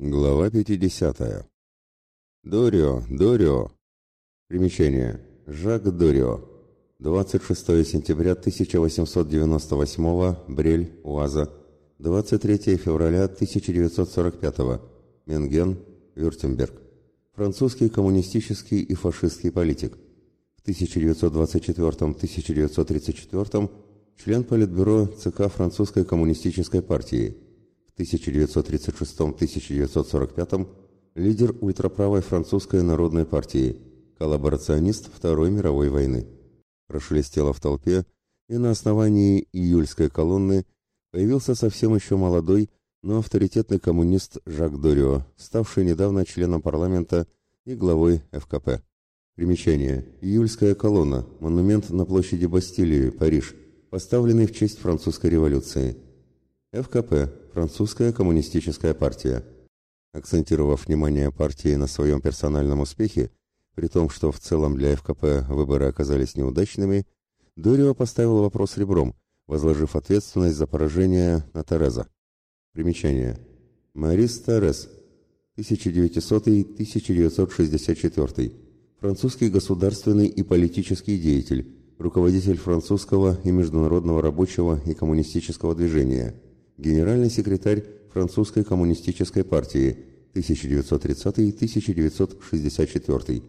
Глава 50. Дорио, Дорио. Примечание. Жак Дорио. 26 сентября 1898 Брель, Уаза. 23 февраля 1945 Менген, Вюртемберг. Французский коммунистический и фашистский политик. В 1924-1934 член Политбюро ЦК Французской коммунистической партии. В 1936-1945 лидер ультраправой французской народной партии, коллаборационист Второй мировой войны. Прошелестело в толпе, и на основании июльской колонны появился совсем еще молодой, но авторитетный коммунист Жак Дорио, ставший недавно членом парламента и главой ФКП. Примечание. Июльская колонна. Монумент на площади Бастилии, Париж. Поставленный в честь французской революции. ФКП – Французская коммунистическая партия. Акцентировав внимание партии на своем персональном успехе, при том, что в целом для ФКП выборы оказались неудачными, Дорио поставил вопрос ребром, возложив ответственность за поражение на Тереза. Примечание. Марис Терез, 1900-1964, французский государственный и политический деятель, руководитель французского и международного рабочего и коммунистического движения – генеральный секретарь Французской коммунистической партии 1930-1964.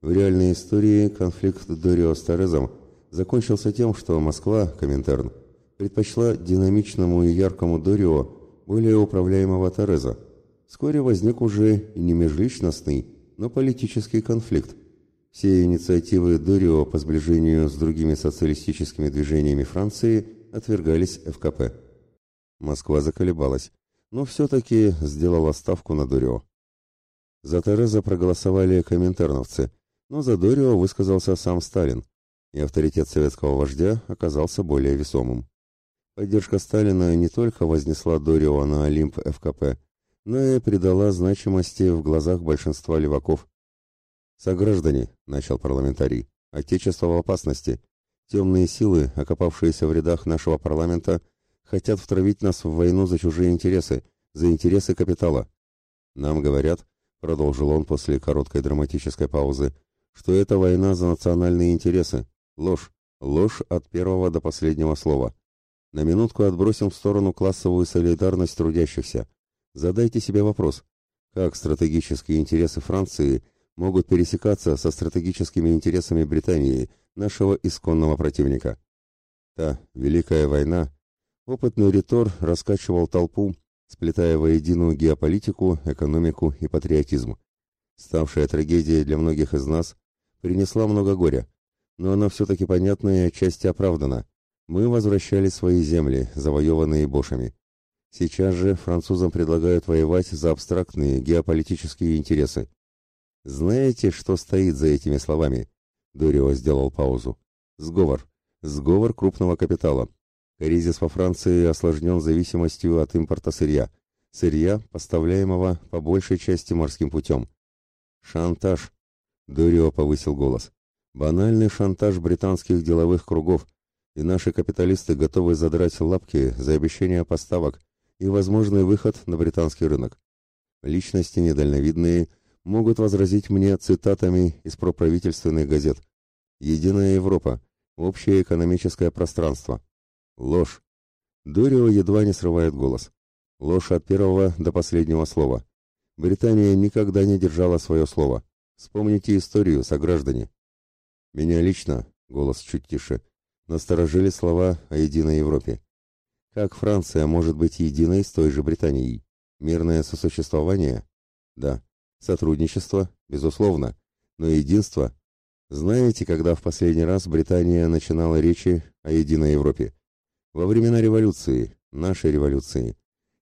В реальной истории конфликт Дорио с Торезом закончился тем, что Москва, Коминтерн, предпочла динамичному и яркому Дорио более управляемого Тореза. Вскоре возник уже и не межличностный, но политический конфликт. Все инициативы Дорио по сближению с другими социалистическими движениями Франции отвергались ФКП. Москва заколебалась, но все-таки сделала ставку на Дорио. За Тереза проголосовали коминтерновцы, но за Дорио высказался сам Сталин, и авторитет советского вождя оказался более весомым. Поддержка Сталина не только вознесла Дорио на Олимп ФКП, но и придала значимости в глазах большинства леваков. «Сограждане», — начал парламентарий, — «отечество в опасности. Темные силы, окопавшиеся в рядах нашего парламента, — хотят втравить нас в войну за чужие интересы, за интересы капитала. Нам говорят, продолжил он после короткой драматической паузы, что это война за национальные интересы. Ложь. Ложь от первого до последнего слова. На минутку отбросим в сторону классовую солидарность трудящихся. Задайте себе вопрос, как стратегические интересы Франции могут пересекаться со стратегическими интересами Британии, нашего исконного противника. Та Великая война Опытный ритор раскачивал толпу, сплетая воедино геополитику, экономику и патриотизм. Ставшая трагедией для многих из нас принесла много горя, но она все-таки понятна и отчасти оправдана. Мы возвращали свои земли, завоеванные бошами. Сейчас же французам предлагают воевать за абстрактные геополитические интересы. Знаете, что стоит за этими словами? Дорио сделал паузу. Сговор. Сговор крупного капитала, Кризис во Франции осложнен зависимостью от импорта сырья. Сырья, поставляемого по большей части морским путем. Шантаж. Дорио повысил голос. Банальный шантаж британских деловых кругов, и наши капиталисты готовы задрать лапки за обещание поставок и возможный выход на британский рынок. Личности недальновидные могут возразить мне цитатами из проправительственных газет. «Единая Европа», «Общее экономическое пространство», Ложь. Дорио едва не срывает голос. Ложь от первого до последнего слова. Британия никогда не держала свое слово. Вспомните историю, сограждане. Меня лично, голос чуть тише, насторожили слова о единой Европе. Как Франция может быть единой с той же Британией? Мирное сосуществование? Да. Сотрудничество? Безусловно. Но единство? Знаете, когда в последний раз Британия начинала речи о единой Европе? Во времена революции, нашей революции,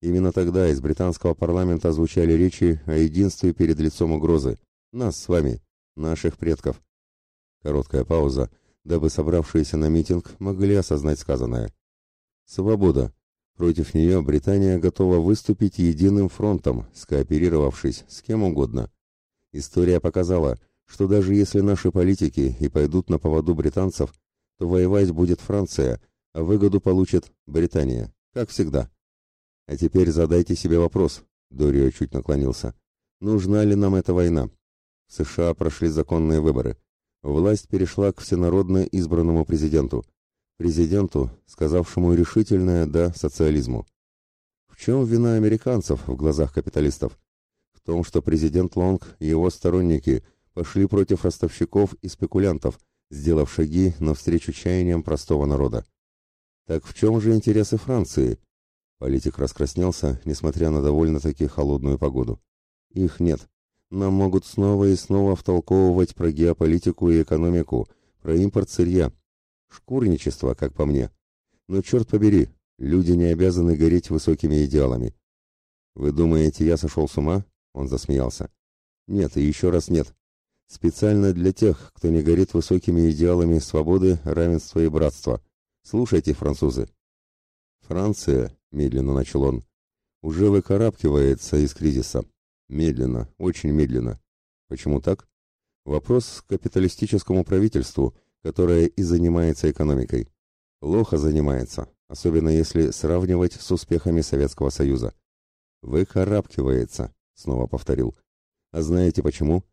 именно тогда из британского парламента звучали речи о единстве перед лицом угрозы. Нас с вами, наших предков. Короткая пауза, дабы собравшиеся на митинг могли осознать сказанное. Свобода. Против нее Британия готова выступить единым фронтом, скооперировавшись с кем угодно. История показала, что даже если наши политики и пойдут на поводу британцев, то воевать будет Франция – а выгоду получит Британия, как всегда. А теперь задайте себе вопрос, Дорио чуть наклонился. Нужна ли нам эта война? В США прошли законные выборы. Власть перешла к всенародно избранному президенту. Президенту, сказавшему решительное «да» социализму. В чем вина американцев в глазах капиталистов? В том, что президент Лонг и его сторонники пошли против ростовщиков и спекулянтов, сделав шаги навстречу чаяниям простого народа. Так в чем же интересы Франции? Политик раскраснелся, несмотря на довольно-таки холодную погоду. Их нет. Нам могут снова и снова втолковывать про геополитику и экономику, про импорт сырья. Шкурничество, как по мне. Но черт побери, люди не обязаны гореть высокими идеалами. Вы думаете, я сошел с ума? Он засмеялся. Нет, и еще раз нет. Специально для тех, кто не горит высокими идеалами свободы, равенства и братства. Слушайте, французы. Франция, медленно начал он, уже выкарабкивается из кризиса. Медленно, очень медленно. Почему так? Вопрос к капиталистическому правительству, которое и занимается экономикой. Плохо занимается, особенно если сравнивать с успехами Советского Союза. Выкарабкивается, снова повторил. А знаете почему?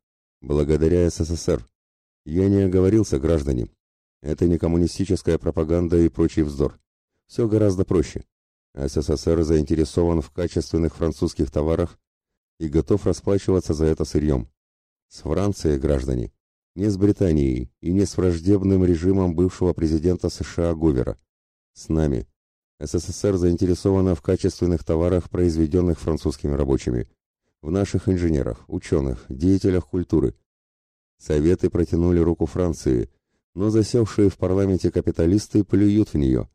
благодаря СССР. Я не оговорился, граждане. Это не коммунистическая пропаганда и прочий вздор. Все гораздо проще. СССР заинтересован в качественных французских товарах и готов расплачиваться за это сырьем. С Францией, граждане, не с Британией и не с враждебным режимом бывшего президента США Гувера. С нами. СССР заинтересована в качественных товарах, произведенных французскими рабочими в наших инженерах, ученых, деятелях культуры. Советы протянули руку Франции, но засевшие в парламенте капиталисты плюют в нее.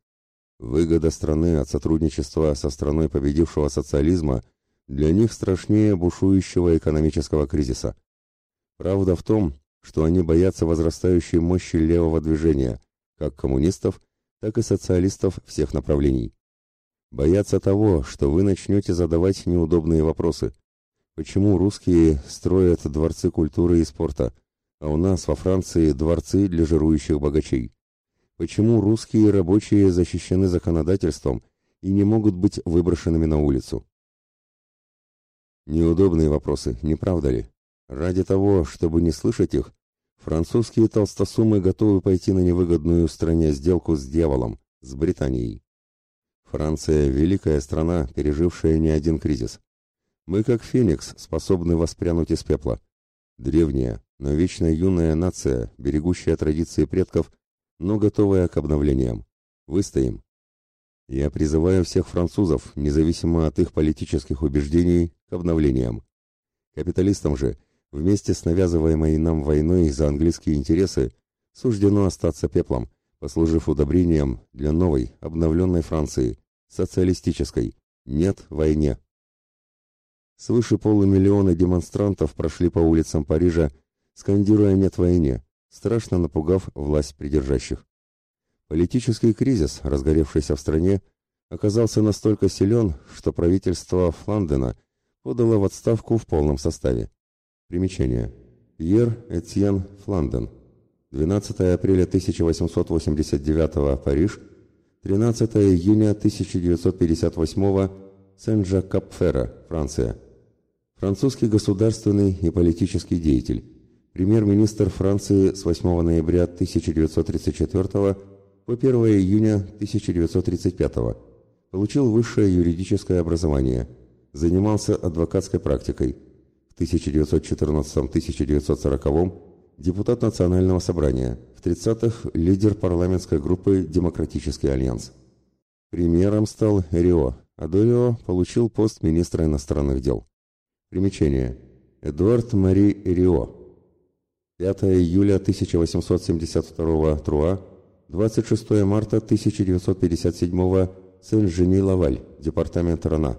Выгода страны от сотрудничества со страной победившего социализма для них страшнее бушующего экономического кризиса. Правда в том, что они боятся возрастающей мощи левого движения, как коммунистов, так и социалистов всех направлений. Боятся того, что вы начнете задавать неудобные вопросы, Почему русские строят дворцы культуры и спорта, а у нас во Франции дворцы для жирующих богачей? Почему русские рабочие защищены законодательством и не могут быть выброшенными на улицу? Неудобные вопросы, не правда ли? Ради того, чтобы не слышать их, французские толстосумы готовы пойти на невыгодную стране сделку с дьяволом, с Британией. Франция – великая страна, пережившая не один кризис. Мы, как феникс, способны воспрянуть из пепла. Древняя, но вечно юная нация, берегущая традиции предков, но готовая к обновлениям. Выстоим. Я призываю всех французов, независимо от их политических убеждений, к обновлениям. Капиталистам же, вместе с навязываемой нам войной за английские интересы, суждено остаться пеплом, послужив удобрением для новой, обновленной Франции, социалистической. Нет войне. Свыше полумиллиона демонстрантов прошли по улицам Парижа, скандируя «нет войне», страшно напугав власть придержащих. Политический кризис, разгоревшийся в стране, оказался настолько силен, что правительство Фландена подало в отставку в полном составе. Примечание. Пьер Этьен Фланден. 12 апреля 1889 Париж. 13 июня 1958 Сен-Жак-Капфера, Франция французский государственный и политический деятель, премьер-министр Франции с 8 ноября 1934 по 1 июня 1935, получил высшее юридическое образование, занимался адвокатской практикой. В 1914-1940 депутат Национального собрания, в 30-х лидер парламентской группы «Демократический альянс». Премьером стал Рио, а до Рио получил пост министра иностранных дел. Примечание. Эдуард Мари Рио. 5 июля 1872 Труа. 26 марта 1957 Сен-Жени-Лаваль, департамент Рана.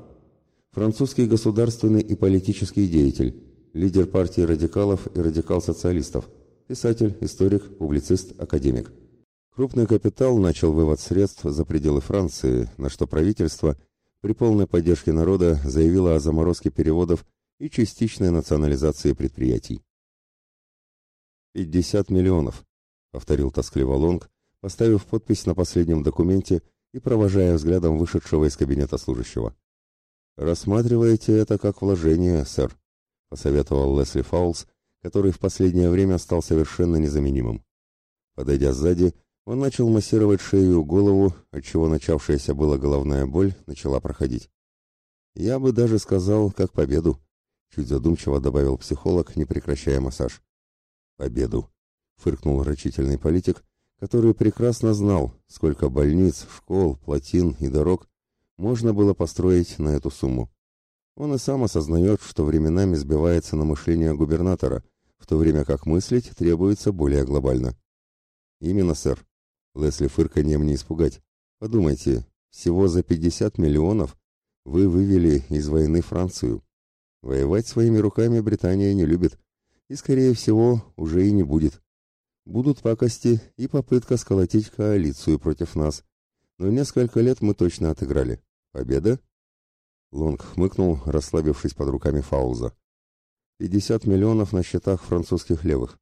Французский государственный и политический деятель, лидер партии радикалов и радикал-социалистов, писатель, историк, публицист, академик. Крупный капитал начал вывод средств за пределы Франции, на что правительство при полной поддержке народа заявило о заморозке переводов и частичной национализации предприятий. «Пятьдесят миллионов», — повторил тоскливо Лонг, поставив подпись на последнем документе и провожая взглядом вышедшего из кабинета служащего. Рассматривайте это как вложение, сэр, посоветовал Лесли Фаулс, который в последнее время стал совершенно незаменимым. Подойдя сзади, он начал массировать шею и голову, отчего начавшаяся была головная боль начала проходить. Я бы даже сказал, как победу, чуть задумчиво добавил психолог, не прекращая массаж. Победу, фыркнул рачительный политик, который прекрасно знал, сколько больниц, школ, плотин и дорог можно было построить на эту сумму. Он и сам осознает, что временами сбивается на мышление губернатора, в то время как мыслить требуется более глобально. Именно, сэр. Лесли фырканьем не испугать. Подумайте, всего за 50 миллионов вы вывели из войны Францию. Воевать своими руками Британия не любит, и, скорее всего, уже и не будет. Будут пакости и попытка сколотить коалицию против нас. Но несколько лет мы точно отыграли. Победа? Лонг хмыкнул, расслабившись под руками Фауза. Пятьдесят миллионов на счетах французских левых.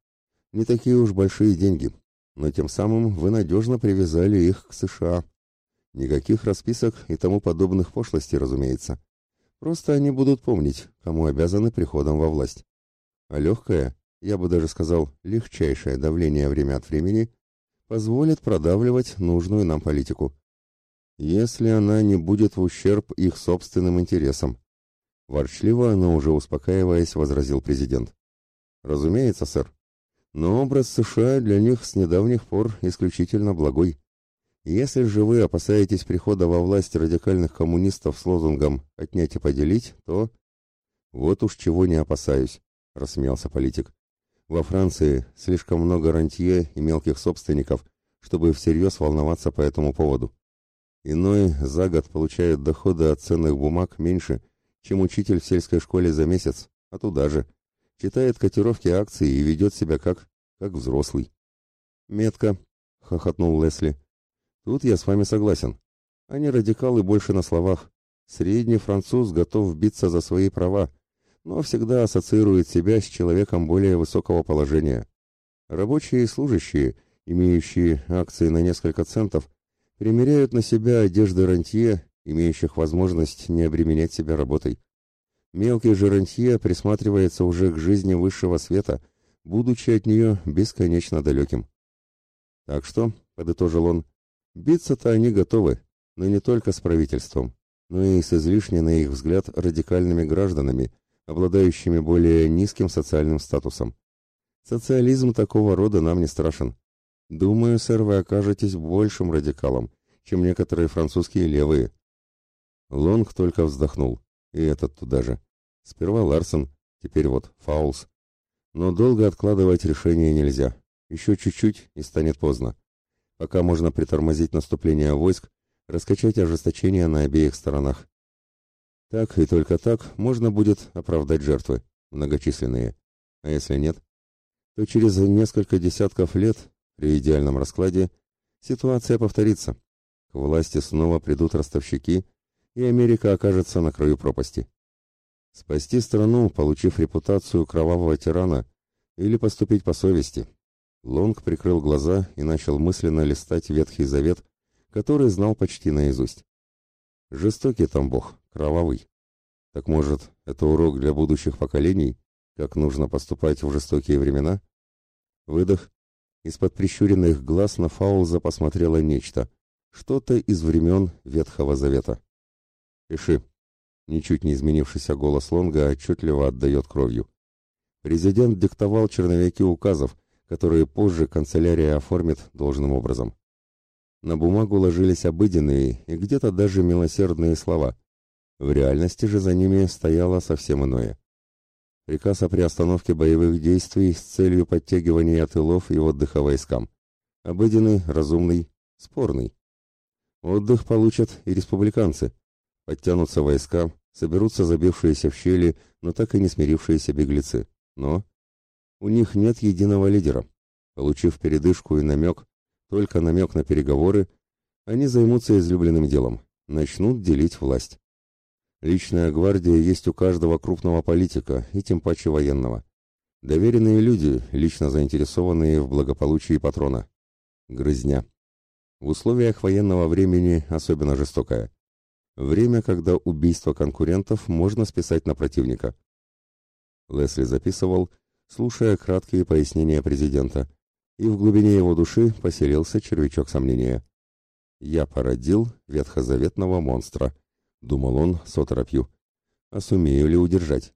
Не такие уж большие деньги, но тем самым вы надежно привязали их к США. Никаких расписок и тому подобных пошлостей, разумеется. Просто они будут помнить, кому обязаны приходом во власть. А легкое, я бы даже сказал, легчайшее давление время от времени позволит продавливать нужную нам политику. Если она не будет в ущерб их собственным интересам. Ворчливо, но уже успокаиваясь, возразил президент. Разумеется, сэр. Но образ США для них с недавних пор исключительно благой. Если же вы опасаетесь прихода во власть радикальных коммунистов с лозунгом «отнять и поделить», то... Вот уж чего не опасаюсь, рассмеялся политик. Во Франции слишком много рантье и мелких собственников, чтобы всерьез волноваться по этому поводу. Иной за год получает доходы от ценных бумаг меньше, чем учитель в сельской школе за месяц, а туда же. Читает котировки акций и ведет себя как... как взрослый. «Метко», — хохотнул Лесли. «Тут я с вами согласен. Они радикалы больше на словах. Средний француз готов биться за свои права, но всегда ассоциирует себя с человеком более высокого положения. Рабочие и служащие, имеющие акции на несколько центов, примеряют на себя одежды рантье, имеющих возможность не обременять себя работой. Мелкий же рантье присматривается уже к жизни высшего света, будучи от нее бесконечно далеким. Так что, подытожил он, биться-то они готовы, но не только с правительством, но и с излишне, на их взгляд, радикальными гражданами – обладающими более низким социальным статусом. Социализм такого рода нам не страшен. Думаю, сэр, вы окажетесь большим радикалом, чем некоторые французские левые. Лонг только вздохнул, и этот туда же. Сперва Ларсон, теперь вот Фаулс. Но долго откладывать решение нельзя. Еще чуть-чуть, и станет поздно. Пока можно притормозить наступление войск, раскачать ожесточение на обеих сторонах. Так и только так можно будет оправдать жертвы, многочисленные. А если нет, то через несколько десятков лет, при идеальном раскладе, ситуация повторится. К власти снова придут ростовщики, и Америка окажется на краю пропасти. Спасти страну, получив репутацию кровавого тирана, или поступить по совести. Лонг прикрыл глаза и начал мысленно листать Ветхий Завет, который знал почти наизусть. Жестокий там Бог, кровавый. Так может, это урок для будущих поколений, как нужно поступать в жестокие времена? Выдох. Из-под прищуренных глаз на Фаулза посмотрело нечто. Что-то из времен Ветхого Завета. «Пиши». Ничуть не изменившийся голос Лонга отчетливо отдает кровью. Президент диктовал черновики указов, которые позже канцелярия оформит должным образом. На бумагу ложились обыденные и где-то даже милосердные слова. В реальности же за ними стояло совсем иное. Приказ о приостановке боевых действий с целью подтягивания тылов и отдыха войскам. Обыденный, разумный, спорный. Отдых получат и республиканцы. Подтянутся войска, соберутся забившиеся в щели, но так и не смирившиеся беглецы. Но у них нет единого лидера. Получив передышку и намек, только намек на переговоры, они займутся излюбленным делом, начнут делить власть. Личная гвардия есть у каждого крупного политика, и тем паче военного. Доверенные люди, лично заинтересованные в благополучии патрона. Грызня. В условиях военного времени особенно жестокая. Время, когда убийство конкурентов можно списать на противника. Лесли записывал, слушая краткие пояснения президента, и в глубине его души поселился червячок сомнения. «Я породил ветхозаветного монстра», — думал он с оторопью. «А сумею ли удержать?»